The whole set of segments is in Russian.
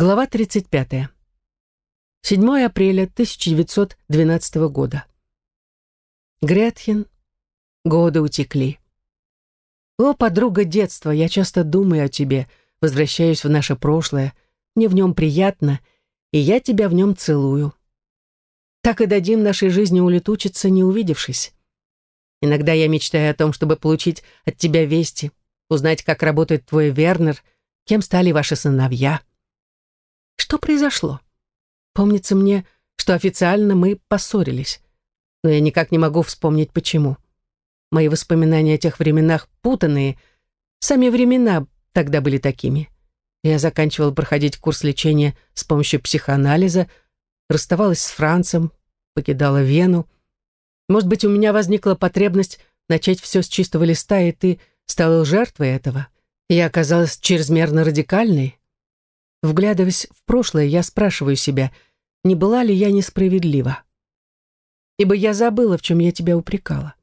Глава 35. 7 апреля 1912 года. Гретхен. Годы утекли. О, подруга детства, я часто думаю о тебе, возвращаюсь в наше прошлое. Мне в нем приятно, и я тебя в нем целую. Так и дадим нашей жизни улетучиться, не увидевшись. Иногда я мечтаю о том, чтобы получить от тебя вести, узнать, как работает твой Вернер, кем стали ваши сыновья. Что произошло? Помнится мне, что официально мы поссорились, но я никак не могу вспомнить, почему. Мои воспоминания о тех временах путанные, сами времена тогда были такими. Я заканчивал проходить курс лечения с помощью психоанализа, расставалась с Францем, покидала Вену, может быть, у меня возникла потребность начать все с чистого листа, и ты стала жертвой этого. Я оказалась чрезмерно радикальной. Вглядываясь в прошлое, я спрашиваю себя, не была ли я несправедлива? Ибо я забыла, в чем я тебя упрекала.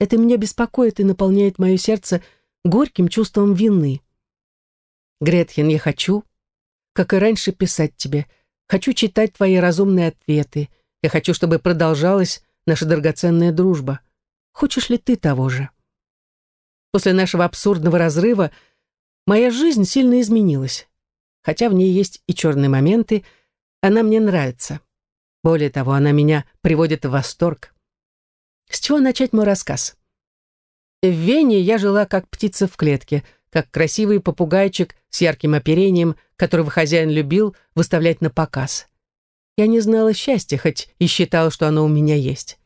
Это меня беспокоит и наполняет мое сердце горьким чувством вины. Гретхен, я хочу, как и раньше, писать тебе. Хочу читать твои разумные ответы. Я хочу, чтобы продолжалось наша драгоценная дружба. Хочешь ли ты того же? После нашего абсурдного разрыва моя жизнь сильно изменилась. Хотя в ней есть и черные моменты, она мне нравится. Более того, она меня приводит в восторг. С чего начать мой рассказ? В Вене я жила как птица в клетке, как красивый попугайчик с ярким оперением, которого хозяин любил выставлять на показ. Я не знала счастья, хоть и считала, что оно у меня есть.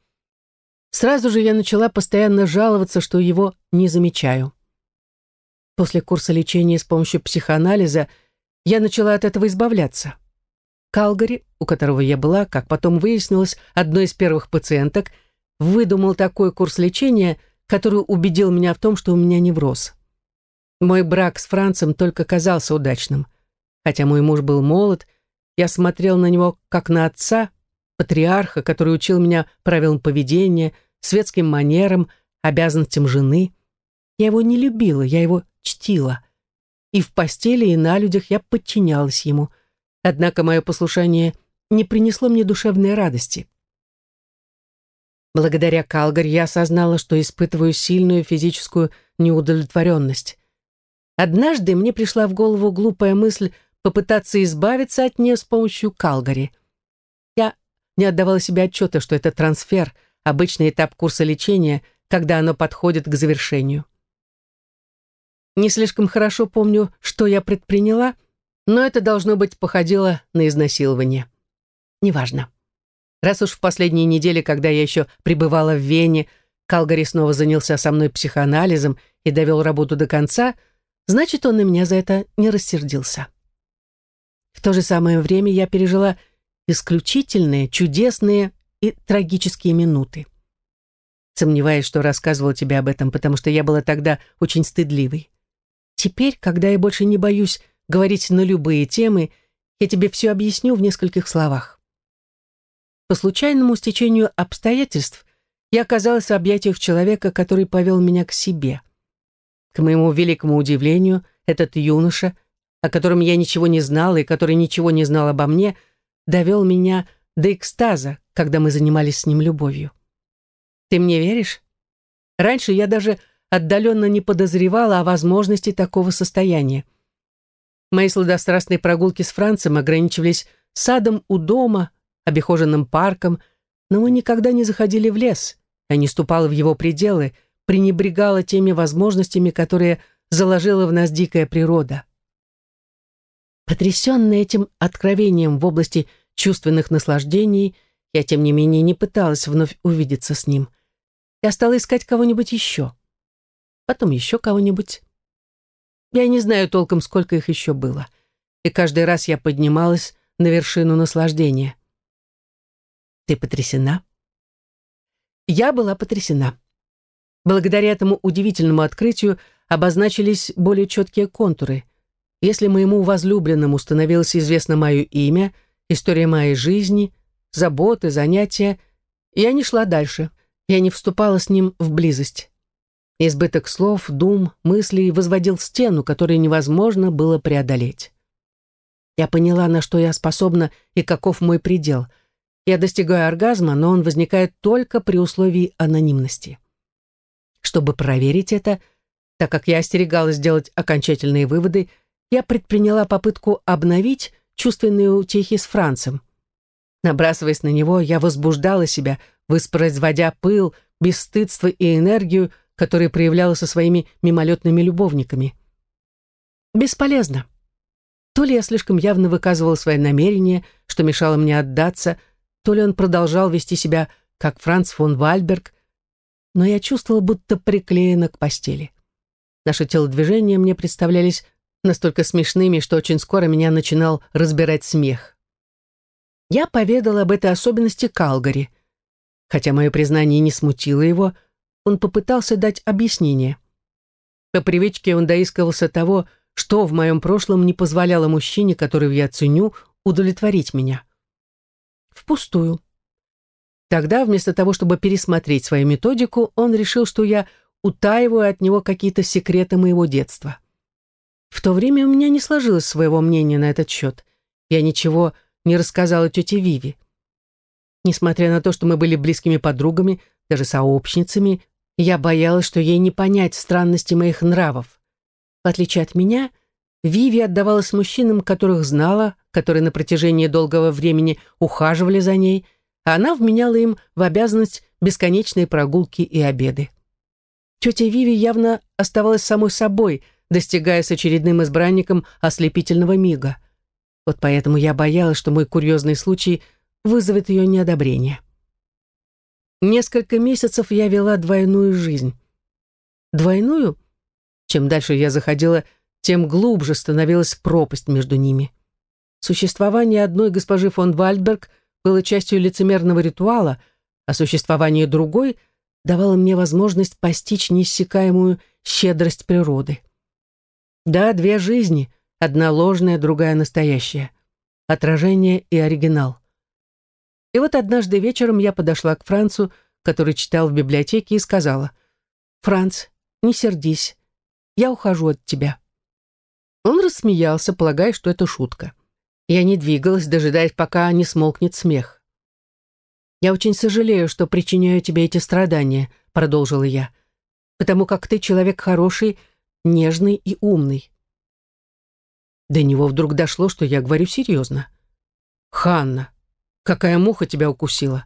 Сразу же я начала постоянно жаловаться, что его не замечаю. После курса лечения с помощью психоанализа я начала от этого избавляться. Калгари, у которого я была, как потом выяснилось, одной из первых пациенток, выдумал такой курс лечения, который убедил меня в том, что у меня невроз. Мой брак с Францем только казался удачным. Хотя мой муж был молод я смотрел на него как на отца, патриарха, который учил меня правилам поведения, светским манерам, обязанностям жены. Я его не любила, я его чтила. И в постели, и на людях я подчинялась ему. Однако мое послушание не принесло мне душевной радости. Благодаря Калгари я осознала, что испытываю сильную физическую неудовлетворенность. Однажды мне пришла в голову глупая мысль попытаться избавиться от нее с помощью Калгари. Я не отдавала себе отчета, что это трансфер, обычный этап курса лечения, когда оно подходит к завершению. Не слишком хорошо помню, что я предприняла, но это, должно быть, походило на изнасилование. Неважно. Раз уж в последние недели, когда я еще пребывала в Вене, Калгари снова занялся со мной психоанализом и довел работу до конца, значит, он на меня за это не рассердился. В то же самое время я пережила исключительные, чудесные и трагические минуты. Сомневаюсь, что рассказывала тебе об этом, потому что я была тогда очень стыдливой. Теперь, когда я больше не боюсь говорить на любые темы, я тебе все объясню в нескольких словах. По случайному стечению обстоятельств я оказалась в объятиях человека, который повел меня к себе. К моему великому удивлению, этот юноша — о котором я ничего не знала и который ничего не знал обо мне, довел меня до экстаза, когда мы занимались с ним любовью. Ты мне веришь? Раньше я даже отдаленно не подозревала о возможности такого состояния. Мои сладострастные прогулки с Францем ограничивались садом у дома, обихоженным парком, но мы никогда не заходили в лес. Я не ступала в его пределы, пренебрегала теми возможностями, которые заложила в нас дикая природа. Потрясенная этим откровением в области чувственных наслаждений, я, тем не менее, не пыталась вновь увидеться с ним. Я стала искать кого-нибудь еще. Потом еще кого-нибудь. Я не знаю толком, сколько их еще было. И каждый раз я поднималась на вершину наслаждения. Ты потрясена? Я была потрясена. Благодаря этому удивительному открытию обозначились более четкие контуры — если моему возлюбленному становилось известно мое имя, история моей жизни, заботы, занятия, я не шла дальше, я не вступала с ним в близость. Избыток слов, дум, мыслей возводил стену, которую невозможно было преодолеть. Я поняла, на что я способна и каков мой предел. Я достигаю оргазма, но он возникает только при условии анонимности. Чтобы проверить это, так как я остерегалась делать окончательные выводы, я предприняла попытку обновить чувственные утехи с Францем. Набрасываясь на него, я возбуждала себя, воспроизводя пыл, бесстыдство и энергию, которые проявляла со своими мимолетными любовниками. Бесполезно. То ли я слишком явно выказывала свои намерения, что мешало мне отдаться, то ли он продолжал вести себя, как Франц фон Вальберг, но я чувствовала, будто приклеена к постели. Наши телодвижения мне представлялись настолько смешными, что очень скоро меня начинал разбирать смех. Я поведала об этой особенности Калгари. Хотя мое признание не смутило его, он попытался дать объяснение. По привычке он доискивался того, что в моем прошлом не позволяло мужчине, которого я ценю, удовлетворить меня. Впустую. Тогда, вместо того, чтобы пересмотреть свою методику, он решил, что я утаиваю от него какие-то секреты моего детства. В то время у меня не сложилось своего мнения на этот счет. Я ничего не рассказала тете Виви. Несмотря на то, что мы были близкими подругами, даже сообщницами, я боялась, что ей не понять странности моих нравов. В отличие от меня, Виви отдавалась мужчинам, которых знала, которые на протяжении долгого времени ухаживали за ней, а она вменяла им в обязанность бесконечные прогулки и обеды. Тетя Виви явно оставалась самой собой, достигая с очередным избранником ослепительного мига. Вот поэтому я боялась, что мой курьезный случай вызовет ее неодобрение. Несколько месяцев я вела двойную жизнь. Двойную? Чем дальше я заходила, тем глубже становилась пропасть между ними. Существование одной госпожи фон Вальдберг было частью лицемерного ритуала, а существование другой давало мне возможность постичь неиссякаемую щедрость природы. Да, две жизни, Одна ложная, другая настоящая. Отражение и оригинал. И вот однажды вечером я подошла к Францу, который читал в библиотеке, и сказала, «Франц, не сердись, я ухожу от тебя». Он рассмеялся, полагая, что это шутка. Я не двигалась, дожидаясь, пока не смолкнет смех. «Я очень сожалею, что причиняю тебе эти страдания», — продолжила я, «потому как ты человек хороший, нежный и умный. До него вдруг дошло, что я говорю серьезно. «Ханна, какая муха тебя укусила?»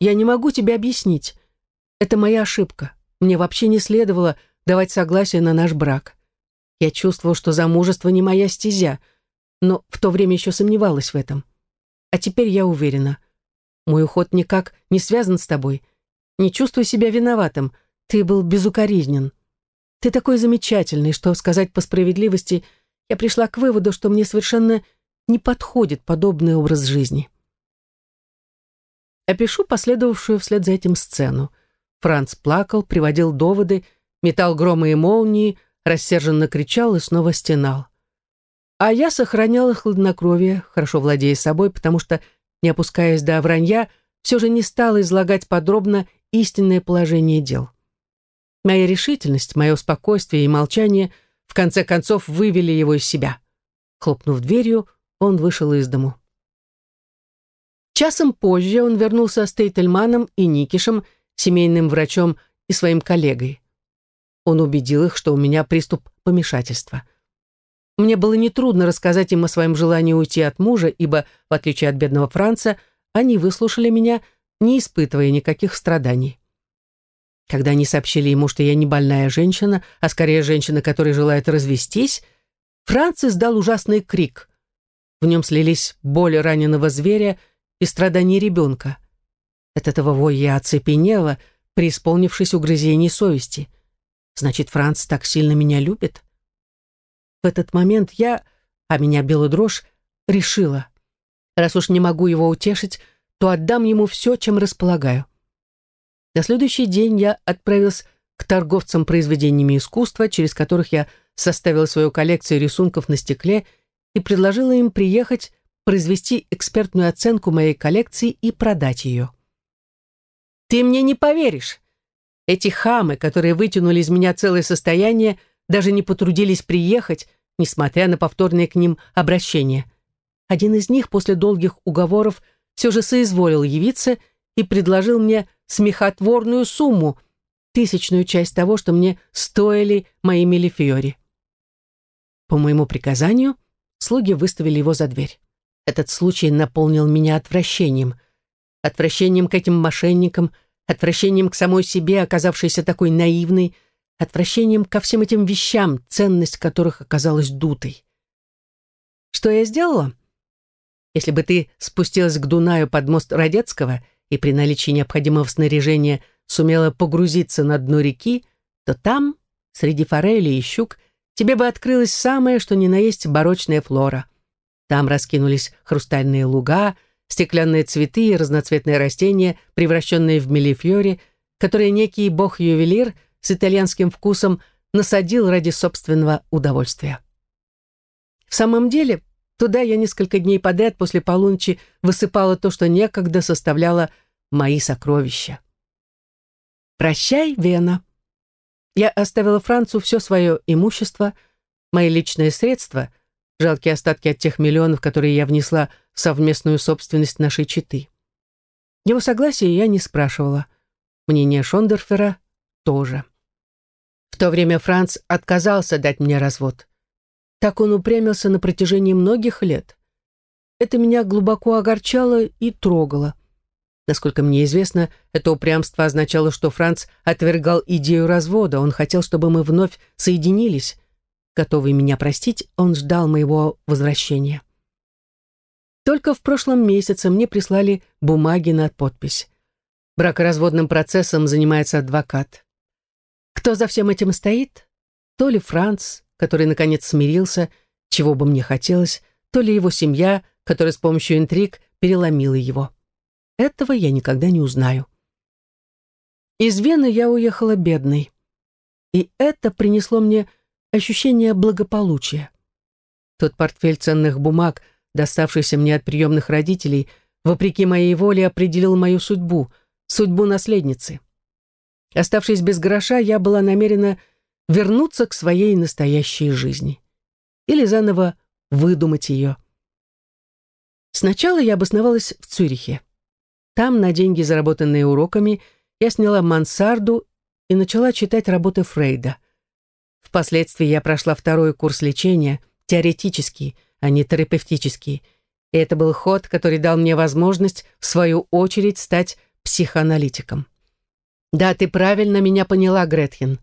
«Я не могу тебе объяснить. Это моя ошибка. Мне вообще не следовало давать согласие на наш брак. Я чувствовала, что замужество не моя стезя, но в то время еще сомневалась в этом. А теперь я уверена. Мой уход никак не связан с тобой. Не чувствуй себя виноватым. Ты был безукоризнен. Ты такой замечательный, что сказать по справедливости – я пришла к выводу, что мне совершенно не подходит подобный образ жизни. Опишу последовавшую вслед за этим сцену. Франц плакал, приводил доводы, метал громы и молнии, рассерженно кричал и снова стенал. А я сохраняла хладнокровие, хорошо владея собой, потому что, не опускаясь до вранья, все же не стала излагать подробно истинное положение дел. Моя решительность, мое спокойствие и молчание в конце концов вывели его из себя. Хлопнув дверью, он вышел из дому. Часом позже он вернулся с Тейтельманом и Никишем, семейным врачом и своим коллегой. Он убедил их, что у меня приступ помешательства. Мне было нетрудно рассказать им о своем желании уйти от мужа, ибо, в отличие от бедного Франца, они выслушали меня, не испытывая никаких страданий. Когда они сообщили ему, что я не больная женщина, а скорее женщина, которая желает развестись, Франц издал ужасный крик. В нем слились боль раненого зверя и страдания ребенка. От этого воя я оцепенела, преисполнившись угрызений совести. Значит, Франц так сильно меня любит? В этот момент я, а меня била дрожь, решила. Раз уж не могу его утешить, то отдам ему все, чем располагаю. На следующий день я отправилась к торговцам произведениями искусства, через которых я составила свою коллекцию рисунков на стекле и предложила им приехать произвести экспертную оценку моей коллекции и продать ее. «Ты мне не поверишь! Эти хамы, которые вытянули из меня целое состояние, даже не потрудились приехать, несмотря на повторные к ним обращения. Один из них после долгих уговоров все же соизволил явиться и предложил мне смехотворную сумму, тысячную часть того, что мне стоили мои милифиори. По моему приказанию слуги выставили его за дверь. Этот случай наполнил меня отвращением. Отвращением к этим мошенникам, отвращением к самой себе, оказавшейся такой наивной, отвращением ко всем этим вещам, ценность которых оказалась дутой. Что я сделала? Если бы ты спустилась к Дунаю под мост Родецкого и при наличии необходимого снаряжения сумела погрузиться на дно реки, то там, среди форели и щук, тебе бы открылась самое, что ни на есть барочная флора. Там раскинулись хрустальные луга, стеклянные цветы и разноцветные растения, превращенные в мелифьори, которые некий бог-ювелир с итальянским вкусом насадил ради собственного удовольствия. В самом деле, Туда я несколько дней подряд после полуночи высыпала то, что некогда составляло мои сокровища. «Прощай, Вена». Я оставила Францу все свое имущество, мои личные средства, жалкие остатки от тех миллионов, которые я внесла в совместную собственность нашей четы. Его согласия я не спрашивала. Мнение Шондерфера тоже. В то время Франц отказался дать мне развод. Так он упрямился на протяжении многих лет. Это меня глубоко огорчало и трогало. Насколько мне известно, это упрямство означало, что Франц отвергал идею развода, он хотел, чтобы мы вновь соединились. Готовый меня простить, он ждал моего возвращения. Только в прошлом месяце мне прислали бумаги на подпись. Бракоразводным процессом занимается адвокат. Кто за всем этим стоит? То ли Франц, который, наконец, смирился, чего бы мне хотелось, то ли его семья, которая с помощью интриг переломила его. Этого я никогда не узнаю. Из Вены я уехала бедной. И это принесло мне ощущение благополучия. Тот портфель ценных бумаг, доставшийся мне от приемных родителей, вопреки моей воле определил мою судьбу, судьбу наследницы. Оставшись без гроша, я была намерена вернуться к своей настоящей жизни. Или заново выдумать ее. Сначала я обосновалась в Цюрихе. Там, на деньги, заработанные уроками, я сняла мансарду и начала читать работы Фрейда. Впоследствии я прошла второй курс лечения, теоретический, а не терапевтический, и это был ход, который дал мне возможность, в свою очередь, стать психоаналитиком. Да, ты правильно меня поняла, Гретхен.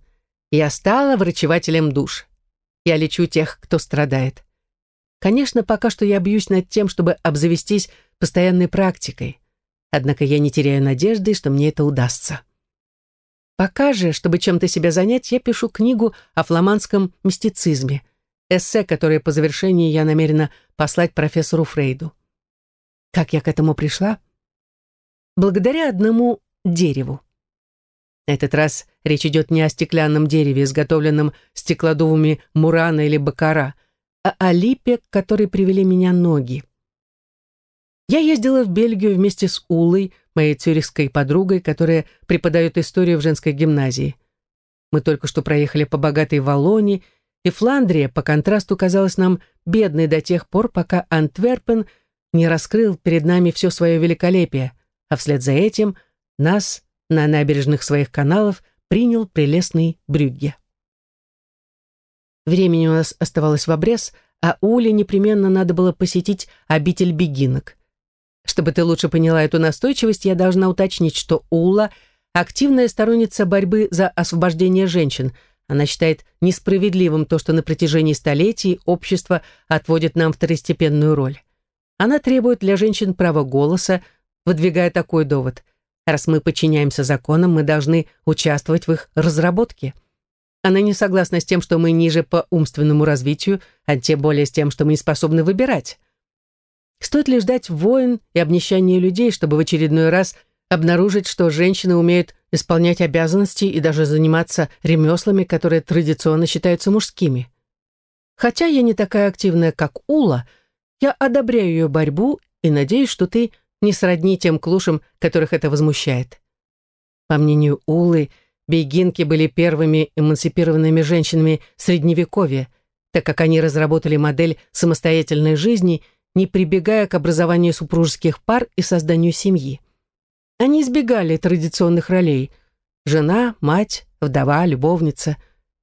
Я стала врачевателем душ. Я лечу тех, кто страдает. Конечно, пока что я бьюсь над тем, чтобы обзавестись постоянной практикой. Однако я не теряю надежды, что мне это удастся. Пока же, чтобы чем-то себя занять, я пишу книгу о фламандском мистицизме, эссе, которое по завершении я намерена послать профессору Фрейду. Как я к этому пришла? Благодаря одному дереву. На этот раз речь идет не о стеклянном дереве, изготовленном стеклодувами Мурана или Бакара, а о липе, к которой привели меня ноги. Я ездила в Бельгию вместе с Улой, моей цюрихской подругой, которая преподает историю в женской гимназии. Мы только что проехали по богатой Валлонии, и Фландрия, по контрасту, казалась нам бедной до тех пор, пока Антверпен не раскрыл перед нами все свое великолепие, а вслед за этим нас на набережных своих каналов принял прелестный Брюгге. Времени у нас оставалось в обрез, а Уле непременно надо было посетить обитель бегинок. Чтобы ты лучше поняла эту настойчивость, я должна уточнить, что Ула — активная сторонница борьбы за освобождение женщин. Она считает несправедливым то, что на протяжении столетий общество отводит нам второстепенную роль. Она требует для женщин права голоса, выдвигая такой довод. Раз мы подчиняемся законам, мы должны участвовать в их разработке. Она не согласна с тем, что мы ниже по умственному развитию, а тем более с тем, что мы не способны выбирать. Стоит ли ждать войн и обнищания людей, чтобы в очередной раз обнаружить, что женщины умеют исполнять обязанности и даже заниматься ремеслами, которые традиционно считаются мужскими? Хотя я не такая активная, как Ула, я одобряю ее борьбу и надеюсь, что ты не сродни тем клушам, которых это возмущает. По мнению Улы, бейгинки были первыми эмансипированными женщинами Средневековья, так как они разработали модель самостоятельной жизни, не прибегая к образованию супружеских пар и созданию семьи. Они избегали традиционных ролей – жена, мать, вдова, любовница.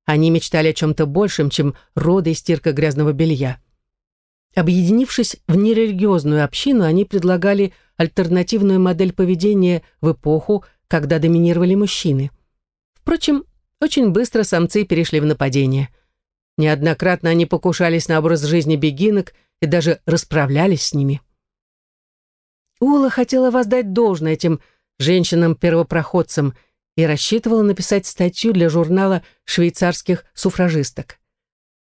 Они мечтали о чем-то большем, чем роды и стирка грязного белья. Объединившись в нерелигиозную общину, они предлагали альтернативную модель поведения в эпоху, когда доминировали мужчины. Впрочем, очень быстро самцы перешли в нападение. Неоднократно они покушались на образ жизни бегинок и даже расправлялись с ними. Ула хотела воздать должное этим женщинам-первопроходцам и рассчитывала написать статью для журнала швейцарских суфражисток.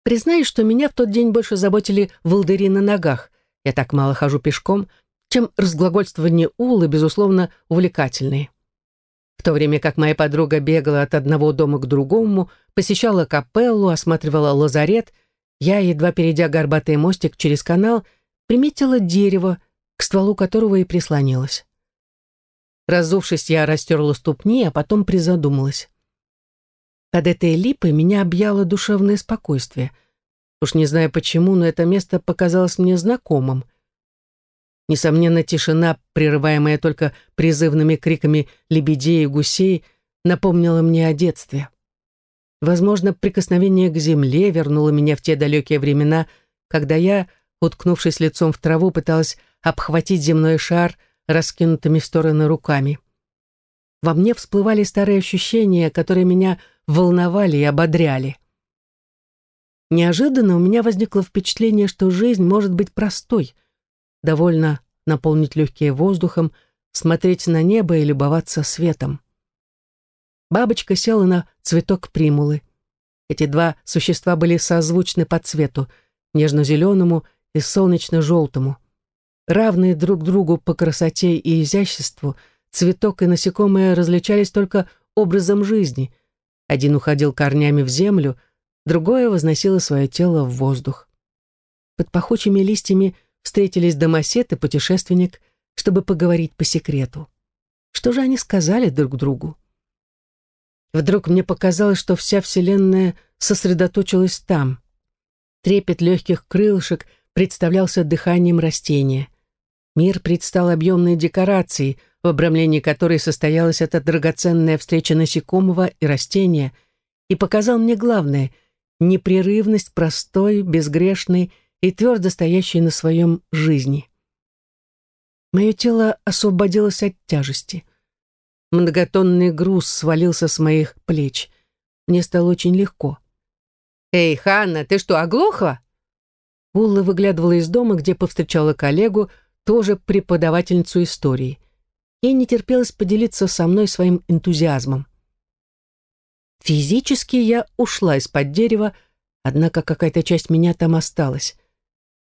Признаюсь, что меня в тот день больше заботили волдыри на ногах. Я так мало хожу пешком, чем разглагольствование Улы, безусловно, увлекательные. В то время как моя подруга бегала от одного дома к другому, посещала капеллу, осматривала лазарет, я, едва перейдя горбатый мостик через канал, приметила дерево, к стволу которого и прислонилась. Разувшись, я растерла ступни, а потом призадумалась. Под этой липой меня объяло душевное спокойствие. Уж не знаю почему, но это место показалось мне знакомым. Несомненно, тишина, прерываемая только призывными криками лебедей и гусей, напомнила мне о детстве. Возможно, прикосновение к земле вернуло меня в те далекие времена, когда я, уткнувшись лицом в траву, пыталась обхватить земной шар раскинутыми в стороны руками. Во мне всплывали старые ощущения, которые меня волновали и ободряли. Неожиданно у меня возникло впечатление, что жизнь может быть простой — довольно наполнить легкие воздухом, смотреть на небо и любоваться светом. Бабочка села на цветок примулы. Эти два существа были созвучны по цвету, нежно-зеленому и солнечно-желтому. Равные друг другу по красоте и изяществу, цветок и насекомые различались только образом жизни. Один уходил корнями в землю, другое возносило свое тело в воздух. Под пахучими листьями – встретились домосед и путешественник, чтобы поговорить по секрету. Что же они сказали друг другу? Вдруг мне показалось, что вся Вселенная сосредоточилась там. Трепет легких крылышек представлялся дыханием растения. Мир предстал объемной декорацией, в обрамлении которой состоялась эта драгоценная встреча насекомого и растения, и показал мне главное — непрерывность простой, безгрешной, и твердо стоящей на своем жизни. Мое тело освободилось от тяжести. Многотонный груз свалился с моих плеч. Мне стало очень легко. «Эй, Ханна, ты что, оглохла?» Улла выглядывала из дома, где повстречала коллегу, тоже преподавательницу истории. Ей не терпелось поделиться со мной своим энтузиазмом. Физически я ушла из-под дерева, однако какая-то часть меня там осталась.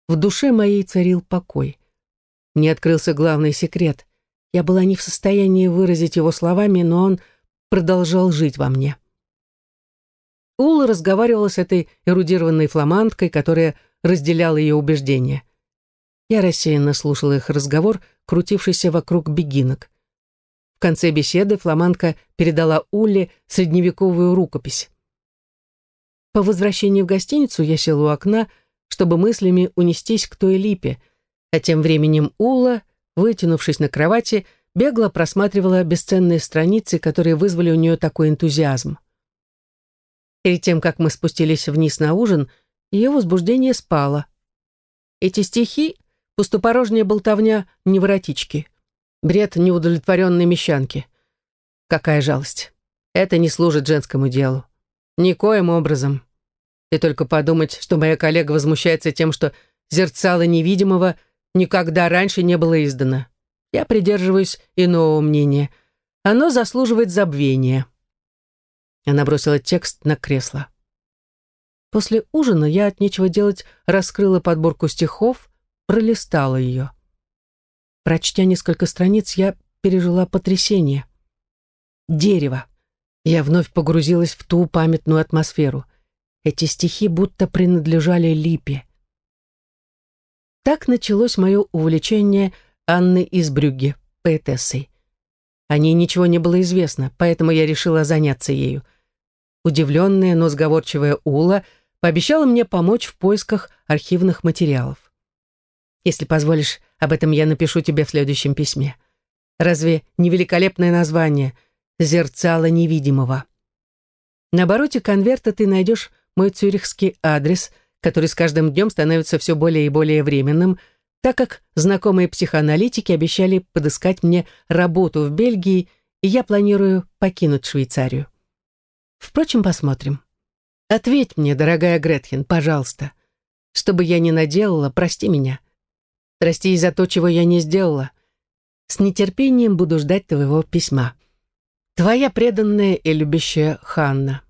В душе моей царил покой. Мне открылся главный секрет. Я была не в состоянии выразить его словами, но он продолжал жить во мне. Ула разговаривала с этой эрудированной фламандкой, которая разделяла ее убеждения. Я рассеянно слушала их разговор, крутившийся вокруг бегинок. В конце беседы фламандка передала Улле средневековую рукопись. По возвращении в гостиницу я села у окна, чтобы мыслями унестись к той липе, а тем временем Ула, вытянувшись на кровати, бегло просматривала бесценные страницы, которые вызвали у нее такой энтузиазм. Перед тем, как мы спустились вниз на ужин, ее возбуждение спало. Эти стихи — пустопорожняя болтовня невротички, бред неудовлетворенной мещанки. Какая жалость. Это не служит женскому делу. Никоим образом. И только подумать, что моя коллега возмущается тем, что зерцало невидимого никогда раньше не было издано. Я придерживаюсь иного мнения. Оно заслуживает забвения. Она бросила текст на кресло. После ужина я от нечего делать раскрыла подборку стихов, пролистала ее. Прочтя несколько страниц, я пережила потрясение. Дерево. Я вновь погрузилась в ту памятную атмосферу — эти стихи будто принадлежали Липе. Так началось мое увлечение Анны из Брюгге, поэтессой. О ней ничего не было известно, поэтому я решила заняться ею. Удивленная, но сговорчивая Ула пообещала мне помочь в поисках архивных материалов. Если позволишь, об этом я напишу тебе в следующем письме. Разве не великолепное название «Зерцало невидимого»? На обороте конверта ты найдешь мой цюрихский адрес, который с каждым днем становится все более и более временным, так как знакомые психоаналитики обещали подыскать мне работу в Бельгии, и я планирую покинуть Швейцарию. Впрочем, посмотрим. Ответь мне, дорогая Гретхен, пожалуйста. Что бы я ни наделала, прости меня. Прости и за то, чего я не сделала. С нетерпением буду ждать твоего письма. Твоя преданная и любящая Ханна.